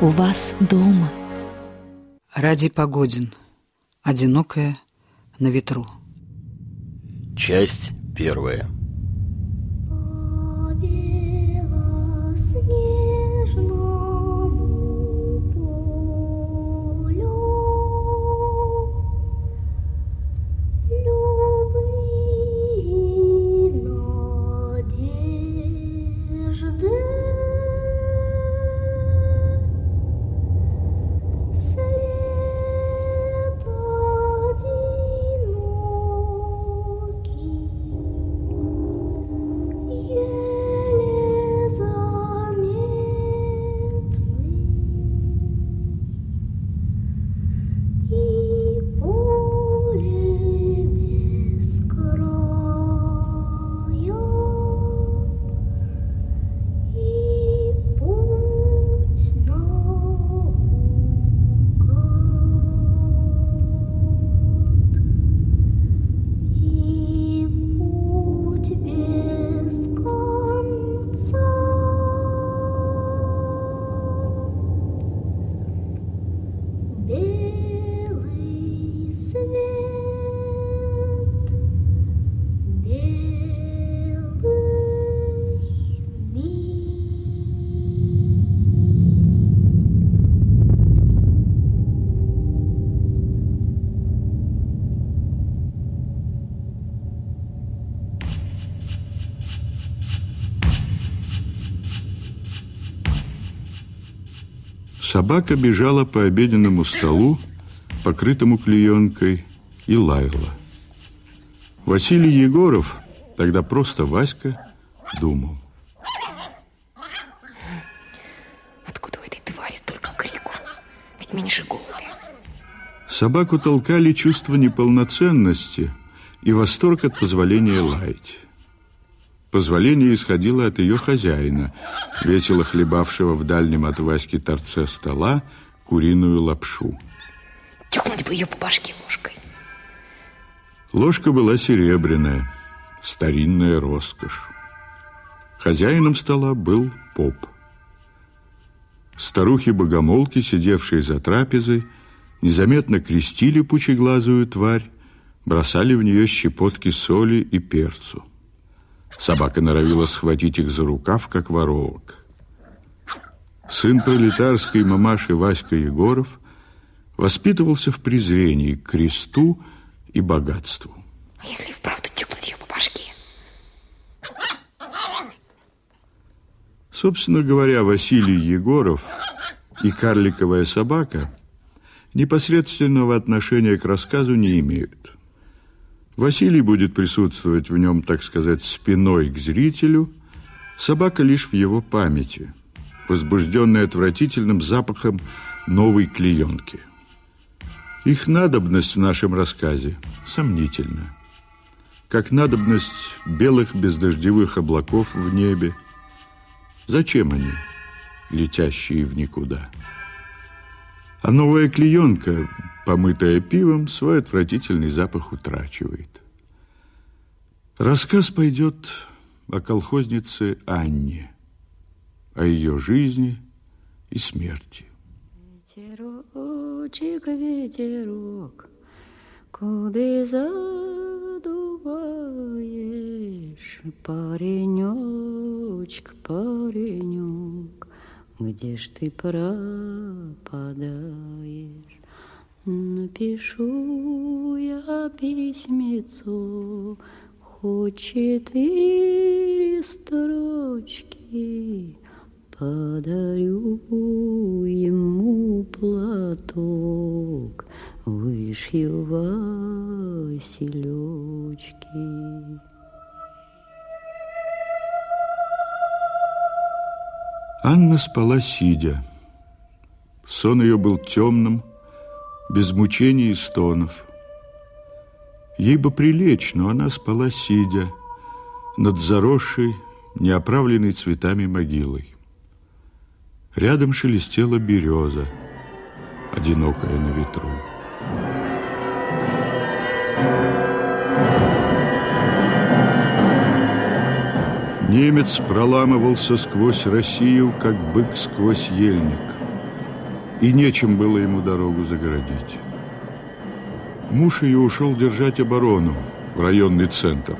у вас дома. Ради Погодин. Одинокая на ветру. Часть первая. Собака бежала по обеденному столу, покрытому клеенкой, и лаяла. Василий Егоров, тогда просто Васька, думал. Откуда у этой твари столько крику? Ведь меньше голуби. Собаку толкали чувство неполноценности и восторг от позволения лаять. Позволение исходило от ее хозяина, весело хлебавшего в дальнем от Васьки торце стола куриную лапшу. Тюкнуть бы ее по башке ложкой. Ложка была серебряная, старинная роскошь. Хозяином стола был поп. Старухи-богомолки, сидевшие за трапезой, незаметно крестили пучеглазую тварь, бросали в нее щепотки соли и перцу. Собака норовила схватить их за рукав, как воровок. Сын пролетарской мамаши Васька Егоров воспитывался в презрении к кресту и богатству. А если вправду тюкнуть ее по башке? Собственно говоря, Василий Егоров и карликовая собака непосредственного отношения к рассказу не имеют. Василий будет присутствовать в нем, так сказать, спиной к зрителю, собака лишь в его памяти, возбужденная отвратительным запахом новой клеенки. Их надобность в нашем рассказе сомнительна, как надобность белых бездождевых облаков в небе. Зачем они, летящие в никуда? А новая клеенка помытая пивом, свой отвратительный запах утрачивает. Рассказ пойдет о колхознице Анне, о ее жизни и смерти. Ветерочек, ветерок, куда задуваешь, паренечек, паренек, где ж ты пропадаешь? Напишу я письмецо, хоть четыре строчки, Подарю ему платок, вышью Василечки. Анна спала сидя. Сон ее был темным, без мучений и стонов. Ей бы прилечь, но она спала сидя над заросшей, неоправленной цветами могилой. Рядом шелестела береза, одинокая на ветру. Немец проламывался сквозь Россию, как бык сквозь ельник. И нечем было ему дорогу загородить. Муж ее ушел держать оборону в районный центр,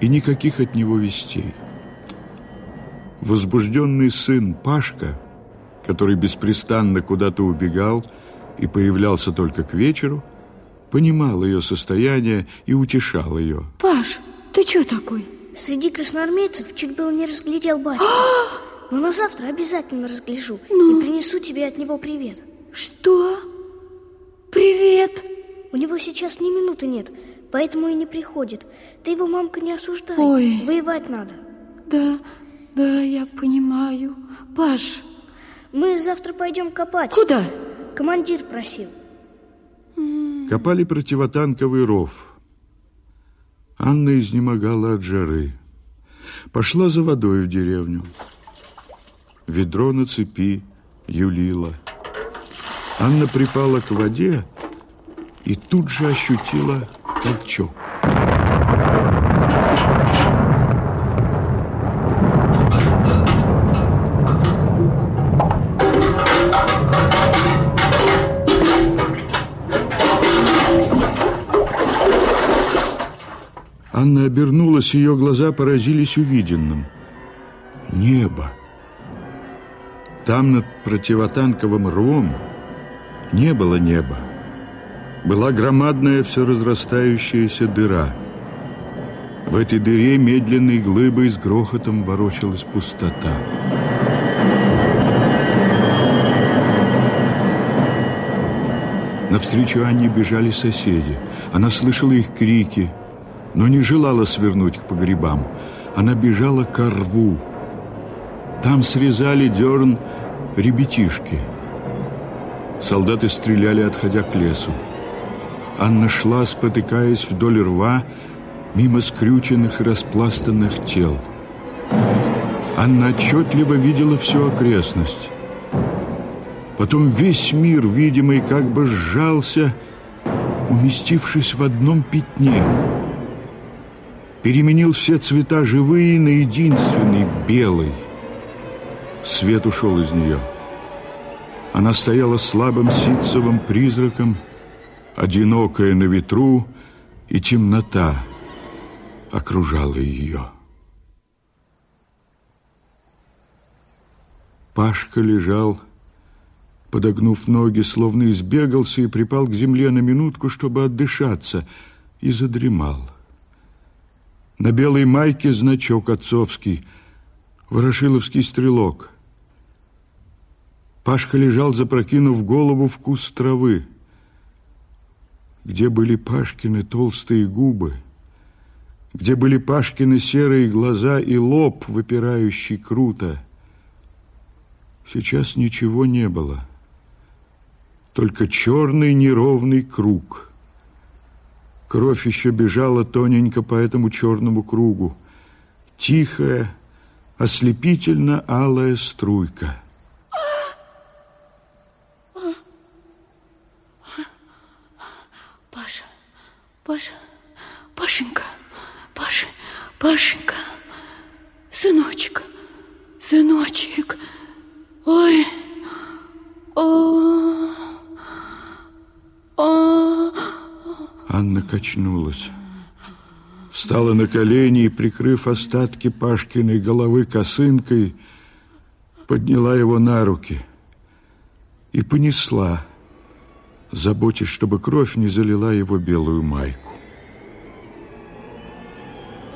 и никаких от него вестей. Возбужденный сын Пашка, который беспрестанно куда-то убегал и появлялся только к вечеру, понимал ее состояние и утешал ее. Паш, ты что такой? Среди красноармейцев чуть было не разглядел батю. Но на завтра обязательно разгляжу и принесу тебе от него привет. Что? Привет. У него сейчас ни минуты нет, поэтому и не приходит. Ты его, мамка, не осуждай. Ой. Воевать надо. Да, да, я понимаю. Паш, Мы завтра пойдем копать. куда? Командир просил. Копали противотанковый ров. Анна изнемогала от жары. Пошла за водой в деревню. Ведро на цепи юлило. Анна припала к воде и тут же ощутила толчок. Анна обернулась, ее глаза поразились увиденным. Небо. Там над противотанковым рвом не было неба. Была громадная все разрастающаяся дыра. В этой дыре медленной глыбой с грохотом ворочалась пустота. Навстречу Анне бежали соседи. Она слышала их крики, но не желала свернуть к погребам. Она бежала к рву. Там срезали дерн ребятишки. Солдаты стреляли, отходя к лесу. Анна шла, спотыкаясь вдоль рва, мимо скрюченных и распластанных тел. Анна отчетливо видела всю окрестность. Потом весь мир, видимый, как бы сжался, уместившись в одном пятне. Переменил все цвета живые на единственный, белый. Свет ушел из нее. Она стояла слабым ситцевым призраком, одинокая на ветру, и темнота окружала ее. Пашка лежал, подогнув ноги, словно избегался и припал к земле на минутку, чтобы отдышаться, и задремал. На белой майке значок отцовский, ворошиловский стрелок. Пашка лежал, запрокинув голову в куст травы. Где были Пашкины толстые губы? Где были Пашкины серые глаза и лоб, выпирающий круто? Сейчас ничего не было. Только черный неровный круг. Кровь еще бежала тоненько по этому черному кругу. Тихая, ослепительно-алая струйка. Паша, Паша, Пашенька, Паша, Пашенька, сыночек, сыночек, ой, о, о, Анна качнулась. Встала на колени и, прикрыв остатки Пашкиной головы косынкой, подняла его на руки и понесла, заботясь, чтобы кровь не залила его белую майку.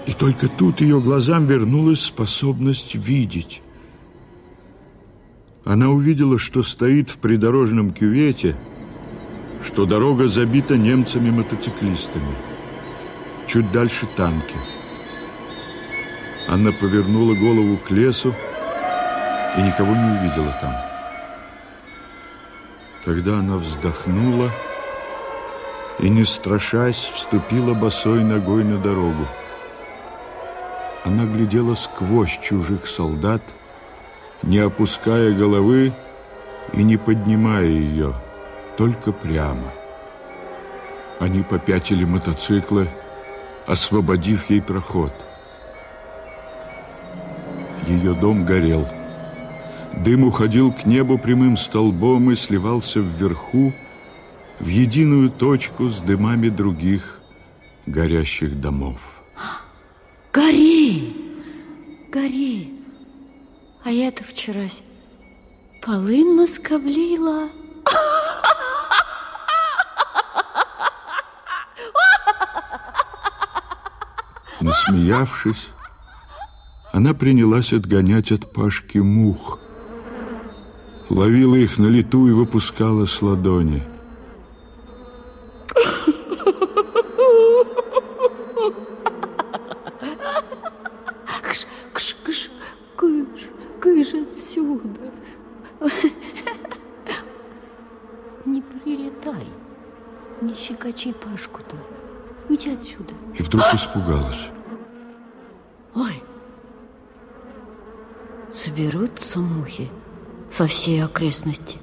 И только тут ее глазам вернулась способность видеть. Она увидела, что стоит в придорожном кювете, что дорога забита немцами-мотоциклистами. Чуть дальше танки. Анна повернула голову к лесу и никого не увидела там. Тогда она вздохнула и, не страшась, вступила босой ногой на дорогу. Она глядела сквозь чужих солдат, не опуская головы и не поднимая ее, только прямо. Они попятили мотоциклы, освободив ей проход. Ее дом горел. Дым уходил к небу прямым столбом и сливался вверху в единую точку с дымами других горящих домов. Гори, гори. А я-то вчера полын москоблила. Насмеявшись, она принялась отгонять от Пашки мух. Ловила их на лету и выпускала с ладони. Ой, соберутся мухи со всей окрестности,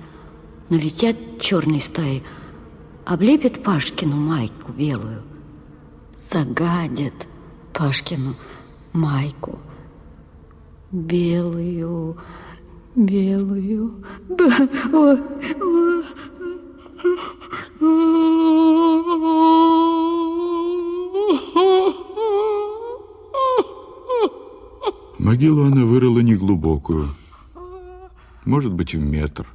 налетят черные стаи, облепят Пашкину майку белую, загадят Пашкину майку белую, белую. Да, ой, ой. Могилу она вырыла неглубокую, может быть, в метр.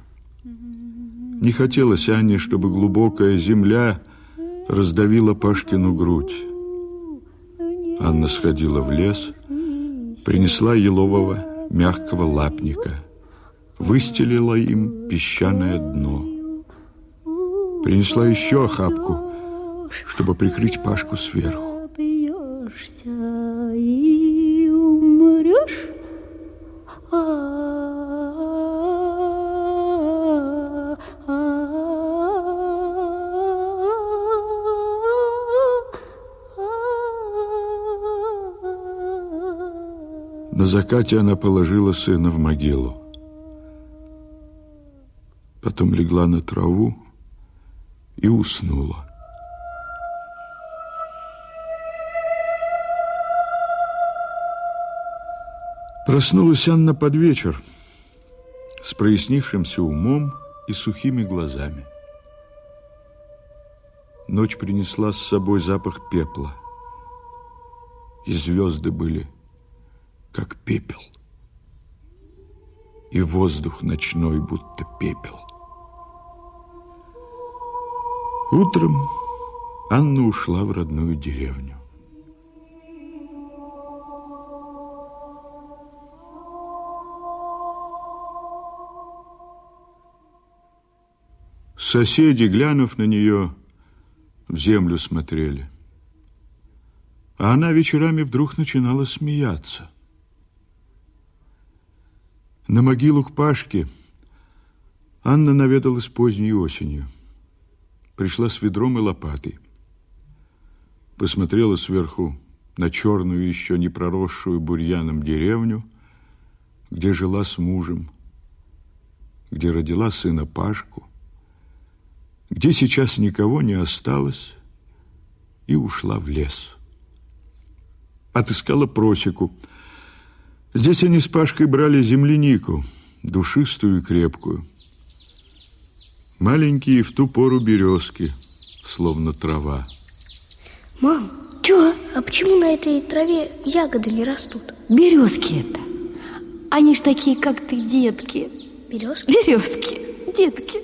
Не хотелось Анне, чтобы глубокая земля раздавила Пашкину грудь. Анна сходила в лес, принесла елового мягкого лапника, выстелила им песчаное дно. Принесла еще охапку, чтобы прикрыть Пашку сверху. Закате она положила сына в могилу. Потом легла на траву и уснула. Проснулась Анна под вечер с прояснившимся умом и сухими глазами. Ночь принесла с собой запах пепла, и звезды были как пепел, и воздух ночной будто пепел. Утром Анна ушла в родную деревню. Соседи, глянув на нее, в землю смотрели. А она вечерами вдруг начинала смеяться. На могилу к Пашке Анна наведалась поздней осенью. Пришла с ведром и лопатой. Посмотрела сверху на черную, еще не проросшую бурьяном деревню, где жила с мужем, где родила сына Пашку, где сейчас никого не осталось, и ушла в лес. Отыскала просеку. Здесь они с Пашкой брали землянику, душистую и крепкую. Маленькие в ту пору березки, словно трава. Мам, Чё? а почему на этой траве ягоды не растут? Березки это. Они ж такие, как ты, детки. Березки? Березки, детки.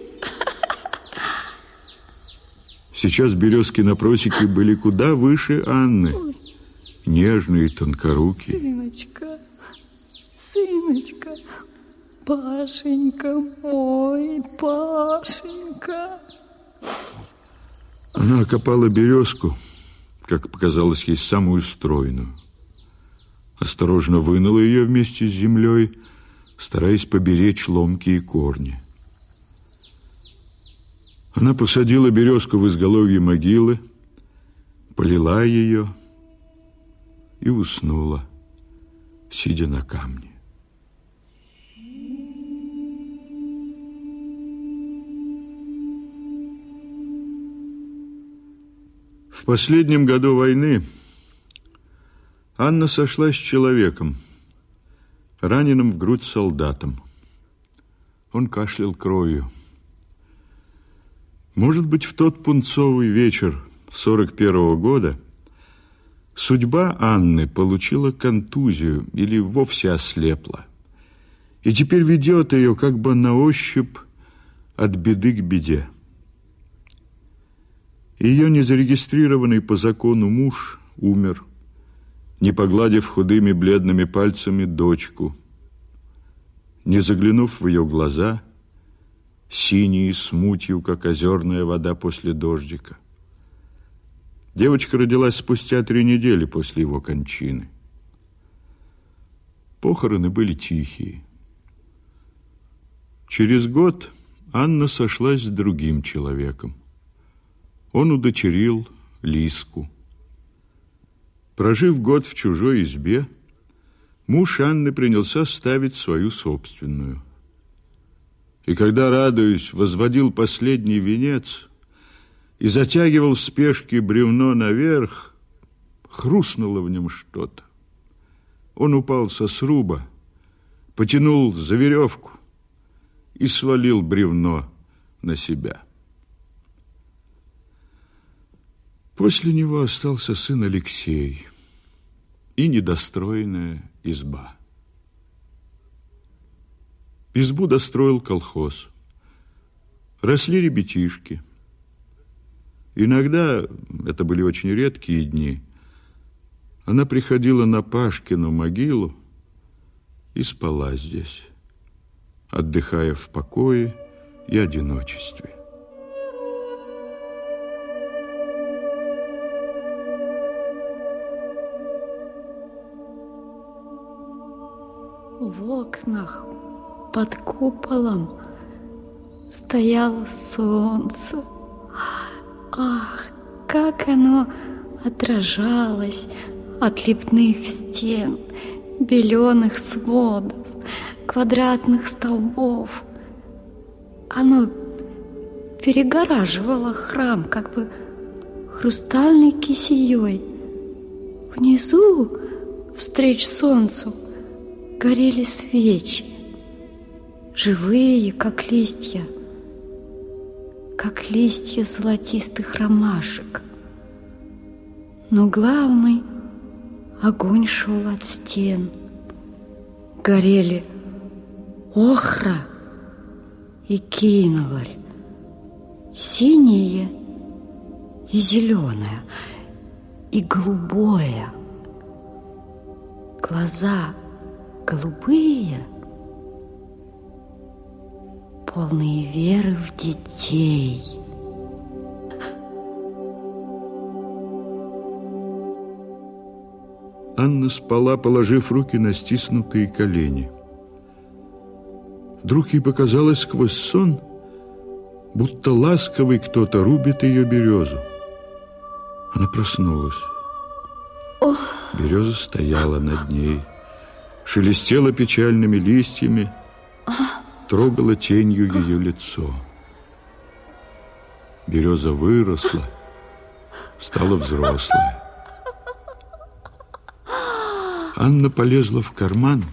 Сейчас березки на просеке были куда выше Анны. Нежные, тонкорукие. Сыночка, сыночка, Пашенька мой, Пашенька. Она окопала березку, как показалось ей, самую стройную. Осторожно вынула ее вместе с землей, стараясь поберечь ломкие корни. Она посадила березку в изголовье могилы, полила ее и уснула, сидя на камне. В последнем году войны Анна сошлась с человеком, раненым в грудь солдатом. Он кашлял кровью. Может быть, в тот пунцовый вечер 41-го года судьба Анны получила контузию или вовсе ослепла. И теперь ведет ее как бы на ощупь от беды к беде. Ее незарегистрированный по закону муж умер, не погладив худыми бледными пальцами дочку, не заглянув в ее глаза, синие с мутью, как озерная вода после дождика. Девочка родилась спустя три недели после его кончины. Похороны были тихие. Через год Анна сошлась с другим человеком. Он удочерил Лиску. Прожив год в чужой избе, муж Анны принялся ставить свою собственную. И когда, радуясь, возводил последний венец и затягивал в спешке бревно наверх, хрустнуло в нем что-то. Он упал со сруба, потянул за веревку и свалил бревно на себя. После него остался сын Алексей и недостроенная изба. Избу достроил колхоз. Росли ребятишки. Иногда, это были очень редкие дни, она приходила на Пашкину могилу и спала здесь, отдыхая в покое и одиночестве. В окнах под куполом стояло солнце. Ах, как оно отражалось от лепных стен, беленых сводов, квадратных столбов. Оно перегораживало храм как бы хрустальной кисеей. Внизу, встреч солнцу, горели свечи, живые, как листья, как листья золотистых ромашек. Но главный огонь шел от стен. Горели охра и киноварь, синее и зеленое, и голубое. Глаза — голубые, полные веры в детей. Анна спала, положив руки на стиснутые колени. Вдруг ей показалось сквозь сон, будто ласковый кто-то рубит ее березу. Она проснулась. Береза стояла над ней шелестела печальными листьями, трогала тенью ее лицо. Береза выросла, стала взрослая. Анна полезла в карман,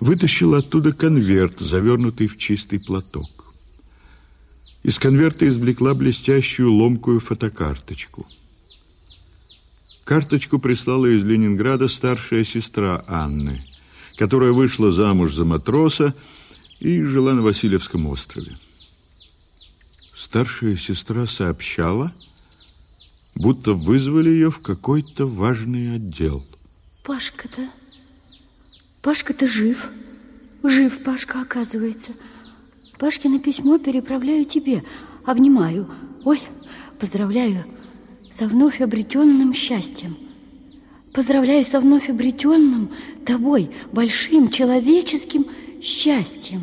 вытащила оттуда конверт, завернутый в чистый платок. Из конверта извлекла блестящую ломкую фотокарточку – Карточку прислала из Ленинграда старшая сестра Анны, которая вышла замуж за матроса и жила на Васильевском острове. Старшая сестра сообщала, будто вызвали ее в какой-то важный отдел. Пашка-то... Пашка-то жив. Жив Пашка, оказывается. Пашкино письмо переправляю тебе. Обнимаю. Ой, поздравляю со вновь обретенным счастьем. Поздравляю со вновь обретенным тобой большим человеческим счастьем.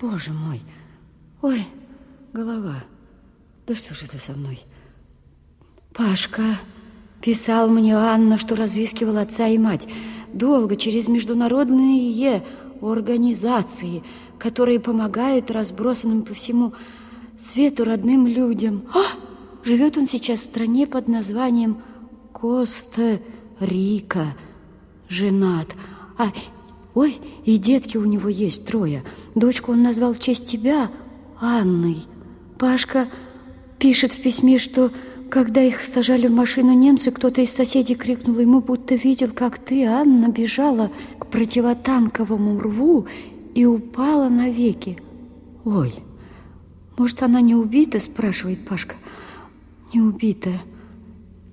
Боже мой, ой, голова, да что же это со мной? Пашка писал мне Анна, что разыскивал отца и мать. Долго через международные организации, которые помогают разбросанным по всему свету родным людям. А! Живет он сейчас в стране под названием Коста-Рика. Женат. А Ой, и детки у него есть трое. Дочку он назвал в честь тебя Анной. Пашка пишет в письме, что когда их сажали в машину немцы, кто-то из соседей крикнул ему, будто видел, как ты, Анна, бежала к противотанковому рву и упала навеки. Ой, может, она не убита, спрашивает Пашка. Не убита.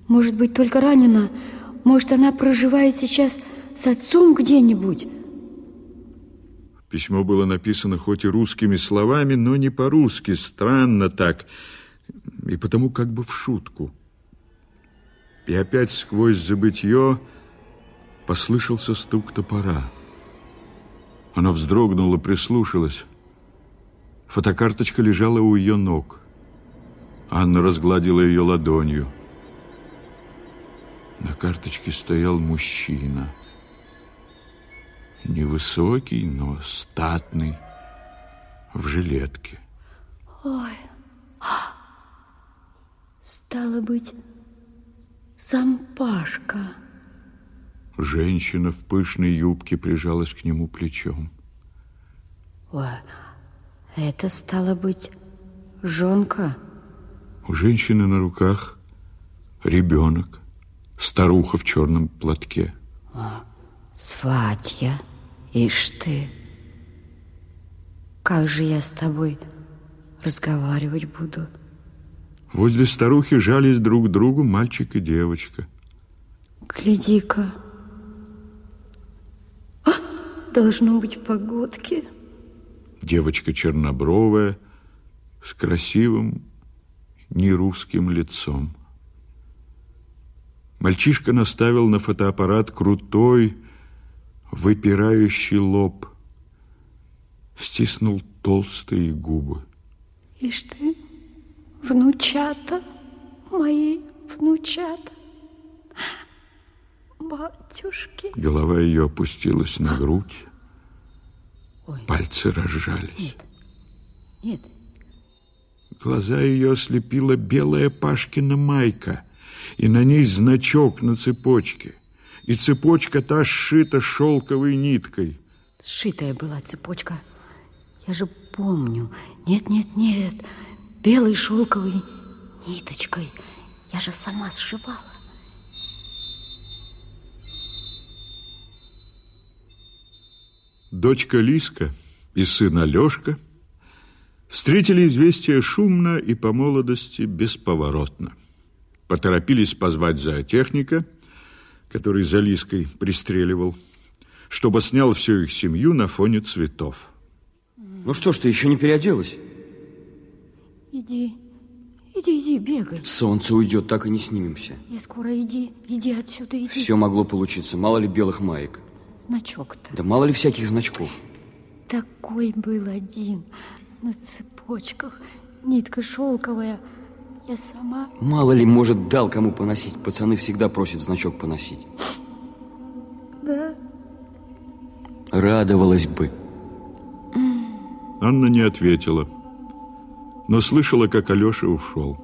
Может быть, только ранена. Может, она проживает сейчас с отцом где-нибудь. Письмо было написано хоть и русскими словами, но не по-русски, странно так, и потому как бы в шутку. И опять сквозь забытье послышался стук топора. Она вздрогнула, прислушалась. Фотокарточка лежала у ее ног. Анна разгладила ее ладонью. На карточке стоял мужчина. Невысокий, но статный, в жилетке. Ой, стало быть, сам Пашка. Женщина в пышной юбке прижалась к нему плечом. Ой, это стало быть жонка. У женщины на руках ребенок, старуха в черном платке. Сватья, ишь ты. Как же я с тобой разговаривать буду? Возле старухи жались друг к другу мальчик и девочка. Гляди-ка. А, должно быть погодки. Девочка чернобровая, с красивым нерусским лицом. Мальчишка наставил на фотоаппарат крутой, выпирающий лоб, стиснул толстые губы. Ишь ты, внучата, мои внучата, батюшки. Голова ее опустилась на грудь, Ой. пальцы разжались. Нет, нет. Глаза ее ослепила белая Пашкина майка, и на ней значок на цепочке. И цепочка та сшита шелковой ниткой. Сшитая была цепочка. Я же помню. Нет, нет, нет. Белой шелковой ниточкой. Я же сама сшивала. Дочка Лиска и сын Алешка встретили известие шумно и по молодости бесповоротно. Поторопились позвать зоотехника, который за Лиской пристреливал, чтобы снял всю их семью на фоне цветов. Ну что ж, ты еще не переоделась? Иди, иди, иди, бегай. Солнце уйдет, так и не снимемся. И скоро иди, иди отсюда, иди. Все могло получиться, мало ли белых маек. Значок-то. Да мало ли всяких значков. Такой был один, на цепочках, нитка шелковая. Я сама... Мало ли, может, дал кому поносить. Пацаны всегда просят значок поносить. Да? Радовалась бы. Анна не ответила, но слышала, как Алеша ушел.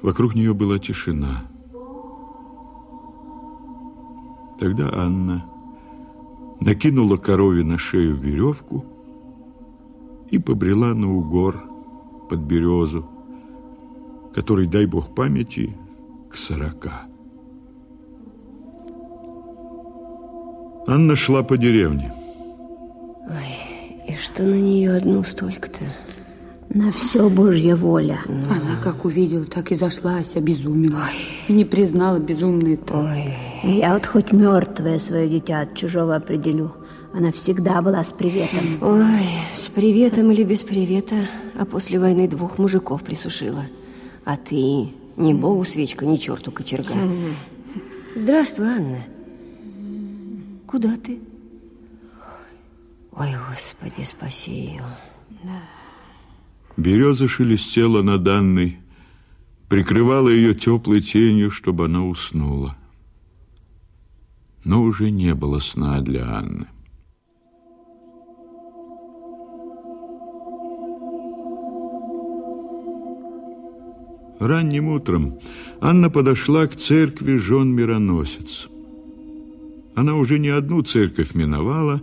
Вокруг нее была тишина. Тогда Анна накинула корове на шею веревку и побрела на угор под березу, который, дай бог памяти, к сорока. Анна шла по деревне. Ой, и что на нее одну столько-то? На все Божья воля. Она как увидела, так и зашлась, обезумела. Ой. И не признала безумной-то. Ой. Я вот хоть мертвое свое дитя от чужого определю. Она всегда была с приветом. Ой, с приветом или без привета, а после войны двух мужиков присушила. А ты ни богу свечка, ни черту кочерга. Здравствуй, Анна. Куда ты? Ой, Господи, спаси ее. Да. Береза шелестела над Анной, прикрывала ее теплой тенью, чтобы она уснула. Но уже не было сна для Анны. Ранним утром Анна подошла к церкви жен мироносец. Она уже не одну церковь миновала,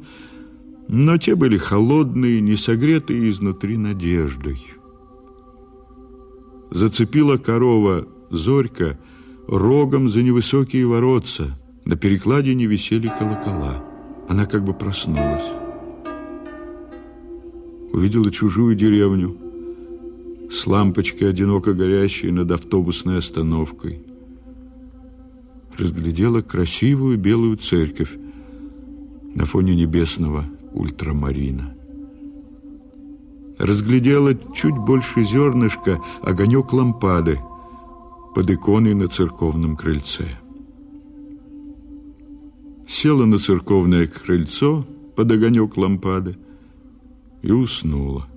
но те были холодные, не согретые изнутри надеждой. Зацепила корова Зорька рогом за невысокие воротца. На перекладине висели колокола. Она как бы проснулась. Увидела чужую деревню с лампочкой, одиноко горящей над автобусной остановкой. Разглядела красивую белую церковь на фоне небесного ультрамарина. Разглядела чуть больше зернышка огонек лампады под иконой на церковном крыльце. Села на церковное крыльцо под огонек лампады и уснула.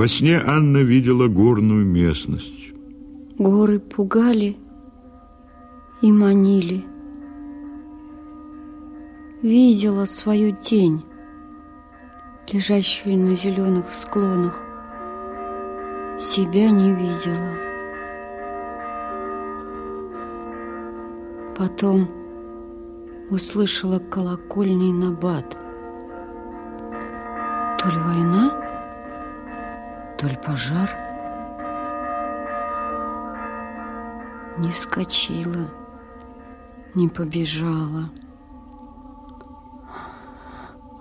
Во сне Анна видела горную местность. Горы пугали и манили. Видела свою тень, лежащую на зеленых склонах. Себя не видела. Потом услышала колокольный набат. То ли война, то ли пожар. Не вскочила, не побежала.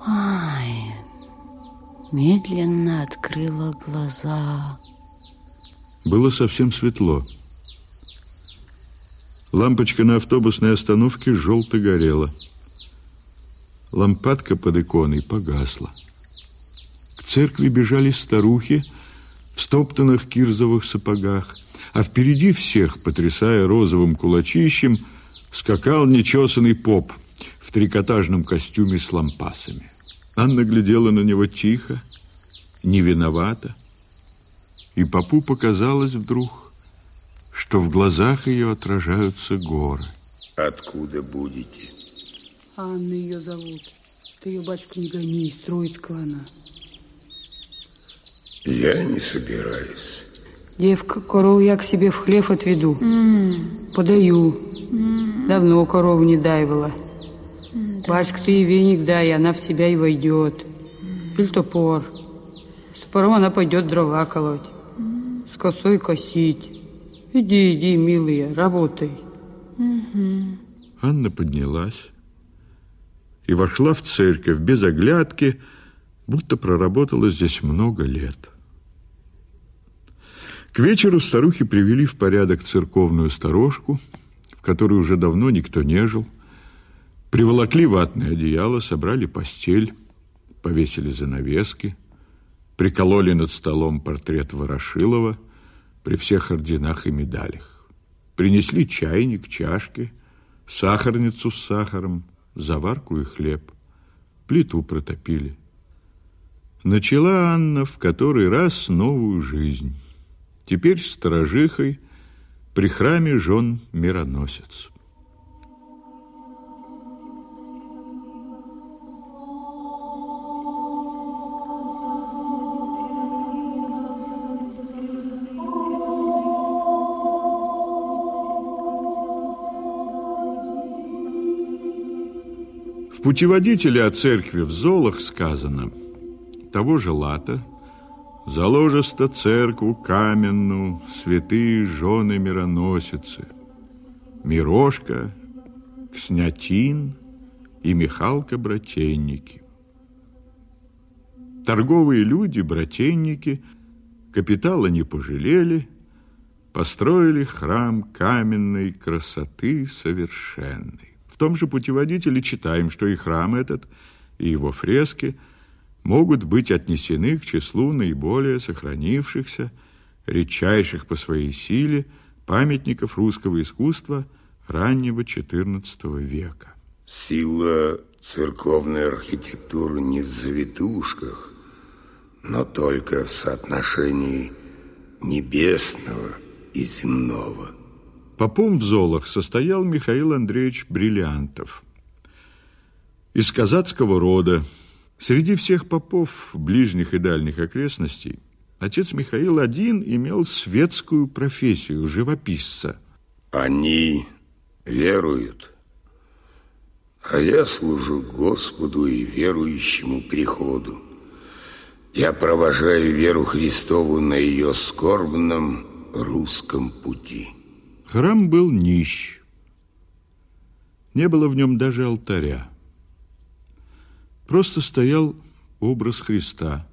Ай, медленно открыла глаза. Было совсем светло. Лампочка на автобусной остановке желто горела. Лампадка под иконой погасла. К церкви бежали старухи в стоптанных кирзовых сапогах, а впереди всех, потрясая розовым кулачищем, скакал нечесанный поп в трикотажном костюме с лампасами. Анна глядела на него тихо, не виновата, и попу показалось вдруг, что в глазах ее отражаются горы. Откуда будете? Анна ее зовут. Ты ее, батюшка, не гони, из Троицкого она. Я не собираюсь. Девка, корову я к себе в хлев отведу. Mm. Подаю. Mm. Давно корову не дайвала. Mm, Батюшка, ты ей веник дай, она в себя и войдет. Или топор. С топором она пойдет дрова колоть. С косой косить. Иди, иди, милая, работай. Анна поднялась и вошла в церковь без оглядки, будто проработала здесь много лет. К вечеру старухи привели в порядок церковную сторожку, в которой уже давно никто не жил, приволокли ватное одеяло, собрали постель, повесили занавески, прикололи над столом портрет Ворошилова при всех орденах и медалях. Принесли чайник, чашки, сахарницу с сахаром, заварку и хлеб. Плиту протопили. Начала Анна в который раз новую жизнь. Теперь сторожихой при храме жен мироносец. В путеводителе о церкви в Золах сказано – того же лата, заложиста церкву каменную, святые жены мироносицы, Мирошка, Кснятин и Михалка-братенники. Торговые люди, братенники, капитала не пожалели, построили храм каменной красоты совершенной. В том же путеводителе читаем, что и храм этот, и его фрески – могут быть отнесены к числу наиболее сохранившихся, редчайших по своей силе памятников русского искусства раннего XIV века. Сила церковной архитектуры не в завитушках, но только в соотношении небесного и земного. Попом в Золах состоял Михаил Андреевич Бриллиантов. Из казацкого рода, Среди всех попов ближних и дальних окрестностей отец Михаил один имел светскую профессию живописца. Они веруют, а я служу Господу и верующему приходу. Я провожаю веру Христову на ее скорбном русском пути. Храм был нищ. Не было в нем даже алтаря. Просто стоял образ Христа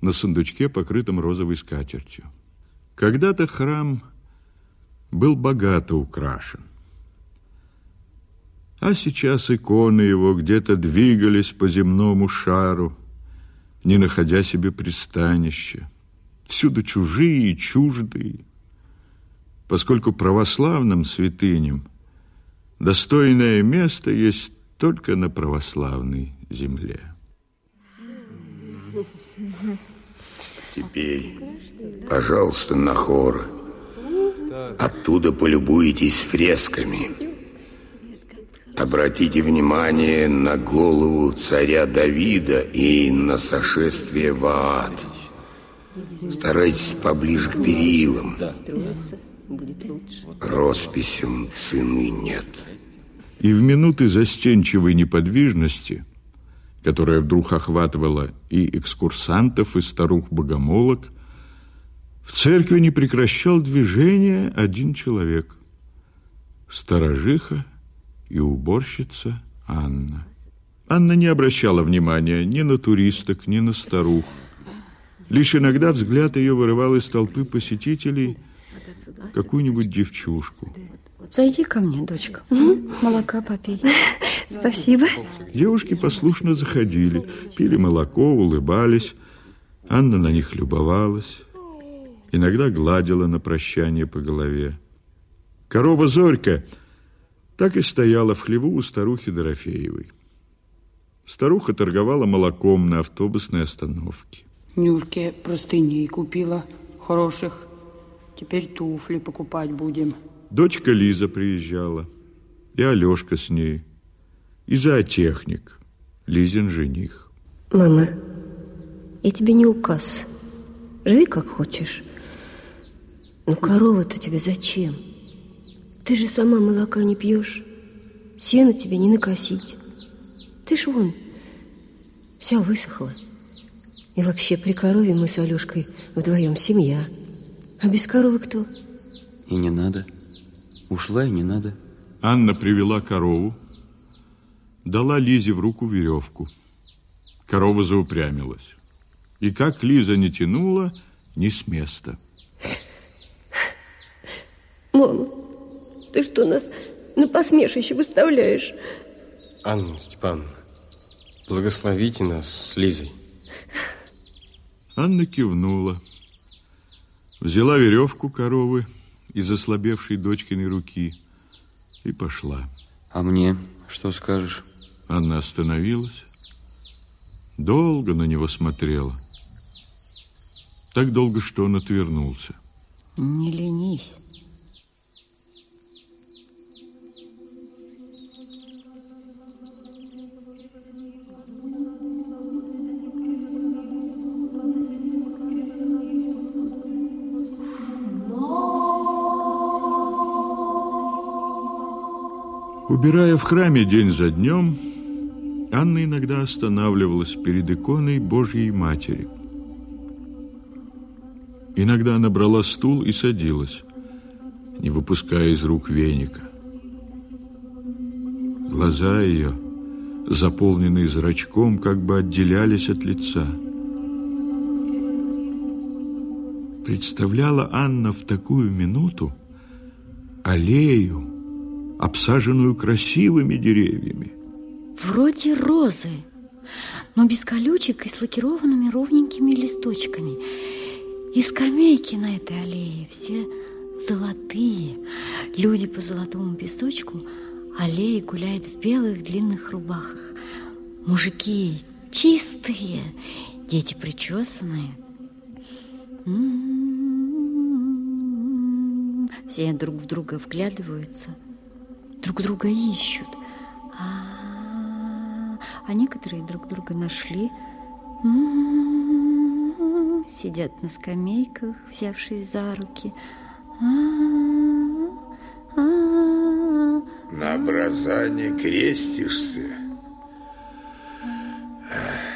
на сундучке, покрытом розовой скатертью. Когда-то храм был богато украшен. А сейчас иконы его где-то двигались по земному шару, не находя себе пристанища. Всюду чужие и чуждые, поскольку православным святыням достойное место есть только на православной земле. Теперь, пожалуйста, на хор. Оттуда полюбуйтесь фресками. Обратите внимание на голову царя Давида и на сошествие в ад. Старайтесь поближе к перилам. Росписям цены нет. И в минуты застенчивой неподвижности, которая вдруг охватывала и экскурсантов, и старух-богомолок, в церкви не прекращал движения один человек – сторожиха и уборщица Анна. Анна не обращала внимания ни на туристок, ни на старух. Лишь иногда взгляд ее вырывал из толпы посетителей какую-нибудь девчушку. Зайди ко мне, дочка. Молока попей. Спасибо. Девушки послушно заходили, пили молоко, улыбались. Анна на них любовалась. Иногда гладила на прощание по голове. Корова Зорька так и стояла в хлеву у старухи Дорофеевой. Старуха торговала молоком на автобусной остановке. Нюрке простыней купила хороших. Теперь туфли покупать будем. Дочка Лиза приезжала, и Алешка с ней, и зоотехник, Лизин жених. Мама, я тебе не указ. Живи как хочешь. Но корова-то тебе зачем? Ты же сама молока не пьешь. Сено тебе не накосить. Ты ж вон вся высохла. И вообще при корове мы с Алешкой вдвоем семья. А без коровы кто? И не надо. Ушла и не надо. Анна привела корову, дала Лизе в руку веревку. Корова заупрямилась. И как Лиза не тянула, ни с места. Мама, ты что нас на посмешище выставляешь? Анна Степановна, благословите нас с Лизой. Анна кивнула, взяла веревку коровы из ослабевшей дочкиной руки и пошла. А мне что скажешь? Анна остановилась, долго на него смотрела. Так долго, что он отвернулся. Не ленись. Убирая в храме день за днем, Анна иногда останавливалась перед иконой Божьей Матери. Иногда она брала стул и садилась, не выпуская из рук веника. Глаза ее, заполненные зрачком, как бы отделялись от лица. Представляла Анна в такую минуту аллею, обсаженную красивыми деревьями. Вроде розы, но без колючек и с лакированными ровненькими листочками. И скамейки на этой аллее все золотые. Люди по золотому песочку аллеи гуляют в белых длинных рубахах. Мужики чистые, дети причесанные. М-м-м. Все друг в друга вглядываются – друг друга ищут. А, а некоторые друг друга нашли. Сидят на скамейках, взявшись за руки. На образание крестишься?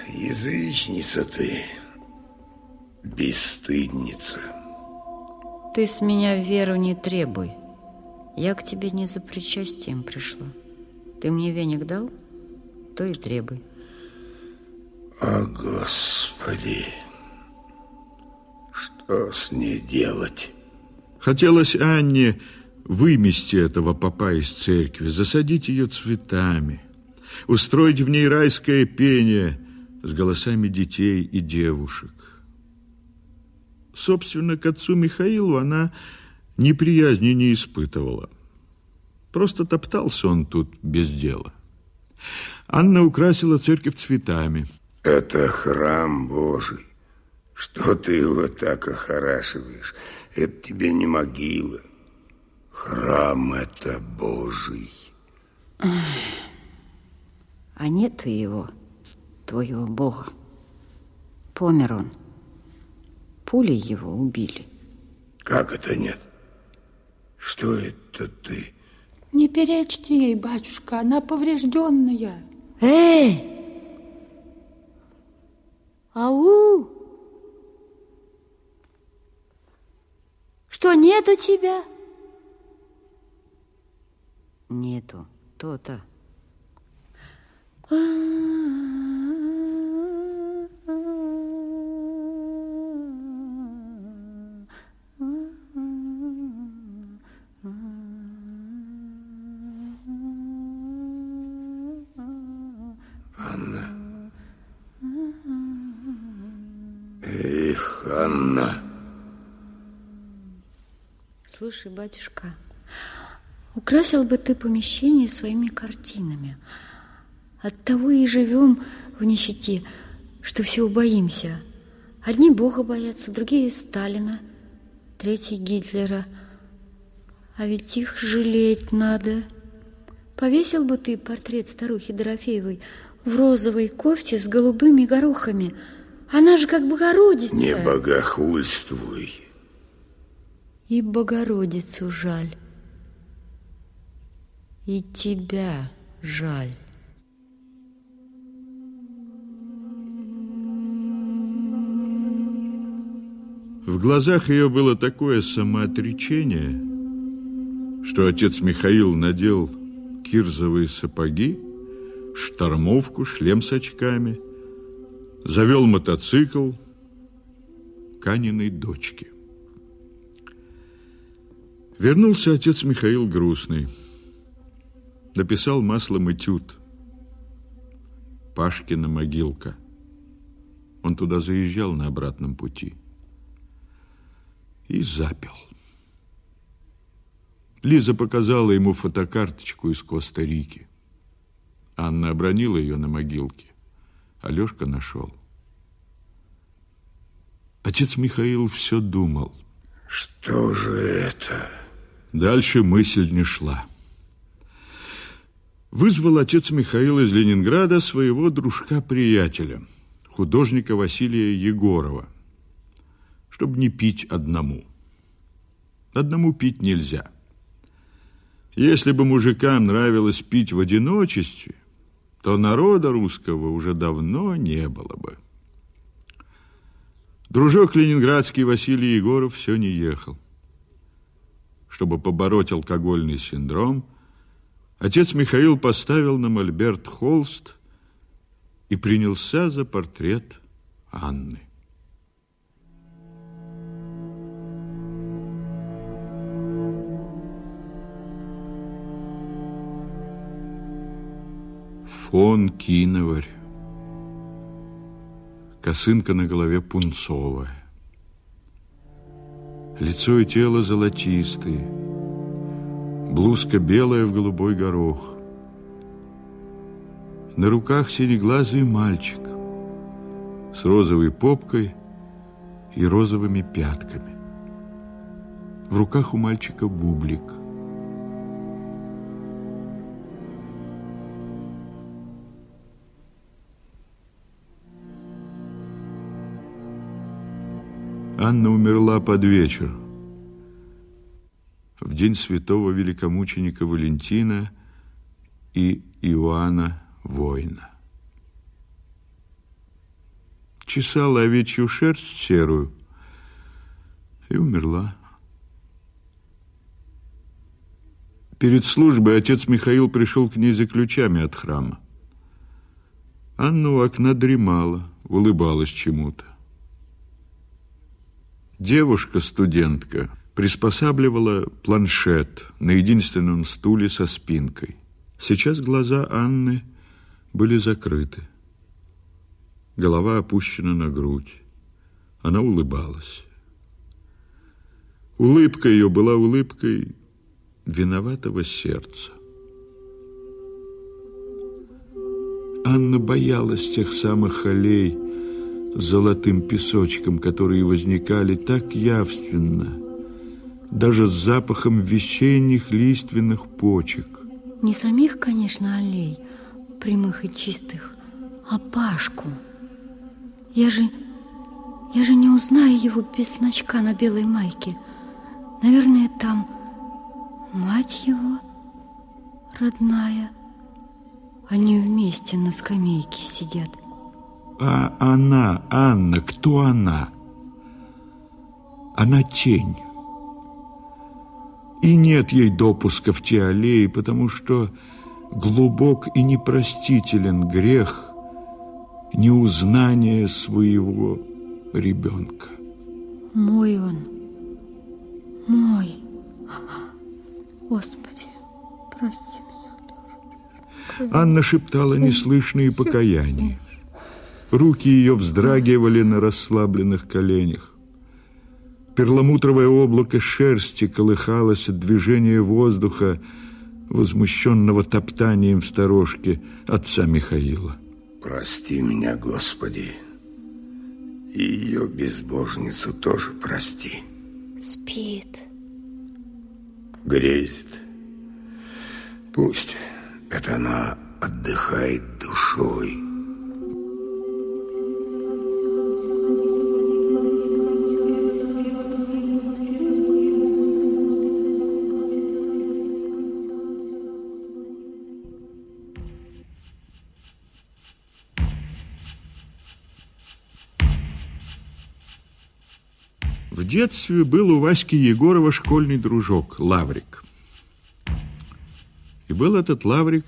Язычница ты, бесстыдница. Ты с меня веру не требуй. Я к тебе не за причастием пришла. Ты мне веник дал, то и требуй. О, Господи, что с ней делать? Хотелось Анне вымести этого попа из церкви, засадить ее цветами, устроить в ней райское пение с голосами детей и девушек. Собственно, к отцу Михаилу она неприязни не испытывала. Просто топтался он тут без дела. Анна украсила церковь цветами. Это храм Божий. Что ты его так охорашиваешь? Это тебе не могила. Храм это Божий. А нет его, твоего Бога. Помер он. Пули его убили. Как это нет? Что это ты? Не перечьте ей, батюшка, она поврежденная. Эй! Ау! Что, нет у тебя? Нету. То-то. Анна. Эх, Анна. Слушай, батюшка, украсил бы ты помещение своими картинами. Оттого и живем в нищете, что всего боимся. Одни Бога боятся, другие Сталина, третьи Гитлера. А ведь их жалеть надо. Повесил бы ты портрет старухи Дорофеевой в розовой кофте с голубыми горохами. Она же как Богородица. Не богохульствуй. И Богородицу жаль. И тебя жаль. В глазах ее было такое самоотречение, что отец Михаил надел кирзовые сапоги, штормовку, шлем с очками, завел мотоцикл Каниной дочке. Вернулся отец Михаил грустный. Дописал маслом этюд. Пашкина могилка. Он туда заезжал на обратном пути. И запил. Лиза показала ему фотокарточку из Коста-Рики. Анна обронила ее на могилке. Алешка нашел. Отец Михаил все думал. Что же это? Дальше мысль не шла. Вызвал отец Михаил из Ленинграда своего дружка-приятеля, художника Василия Егорова, чтобы не пить одному. Одному пить нельзя. Если бы мужикам нравилось пить в одиночестве, то народа русского уже давно не было бы. Дружок ленинградский Василий Егоров все не ехал. Чтобы побороть алкогольный синдром, отец Михаил поставил на мольберт холст и принялся за портрет Анны. Фон Киноварь. Косынка на голове пунцовая. Лицо и тело золотистые. Блузка белая в голубой горох. На руках синеглазый мальчик с розовой попкой и розовыми пятками. В руках у мальчика бублик – Анна умерла под вечер. В день святого великомученика Валентина и Иоанна Воина. Чесала овечью шерсть серую и умерла. Перед службой отец Михаил пришел к ней за ключами от храма. Анна у окна дремала, улыбалась чему-то. Девушка-студентка приспосабливала планшет на единственном стуле со спинкой. Сейчас глаза Анны были закрыты. Голова опущена на грудь. Она улыбалась. Улыбка ее была улыбкой виноватого сердца. Анна боялась тех самых аллей, золотым песочком, которые возникали так явственно, даже с запахом весенних лиственных почек. Не самих, конечно, аллей, прямых и чистых, а Пашку. Я же, я же не узнаю его без значка на белой майке. Наверное, там мать его родная. Они вместе на скамейке сидят. А она, Анна, кто она? Она тень. И нет ей допуска в те аллеи, потому что глубок и непростителен грех неузнания своего ребенка. Мой он, мой. Господи, прости меня. Анна шептала неслышные покаяния. Руки ее вздрагивали на расслабленных коленях. Перламутровое облако шерсти колыхалось от движения воздуха, возмущенного топтанием в сторожке отца Михаила. Прости меня, Господи, и ее безбожницу тоже прости. Спит. Грезит. Пусть это она отдыхает душой. В детстве был у Васьки Егорова школьный дружок Лаврик. И был этот Лаврик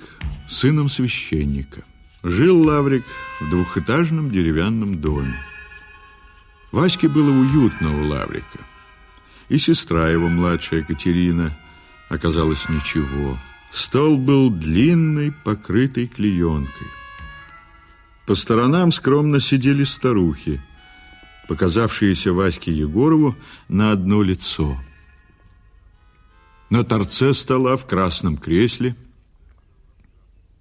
сыном священника. Жил Лаврик в двухэтажном деревянном доме. Ваське было уютно у Лаврика. И сестра его, младшая Катерина, оказалась ничего. Стол был длинный, покрытый клеенкой. По сторонам скромно сидели старухи, показавшиеся Ваське Егорову на одно лицо. На торце стола в красном кресле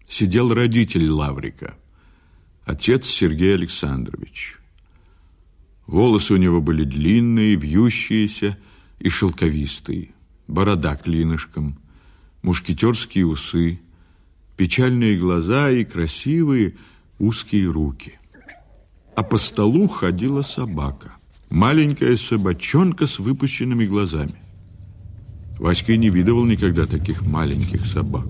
сидел родитель Лаврика, отец Сергей Александрович. Волосы у него были длинные, вьющиеся и шелковистые, борода клинышком, мушкетерские усы, печальные глаза и красивые узкие руки. А по столу ходила собака, маленькая собачонка с выпущенными глазами. Васька не видывал никогда таких маленьких собак.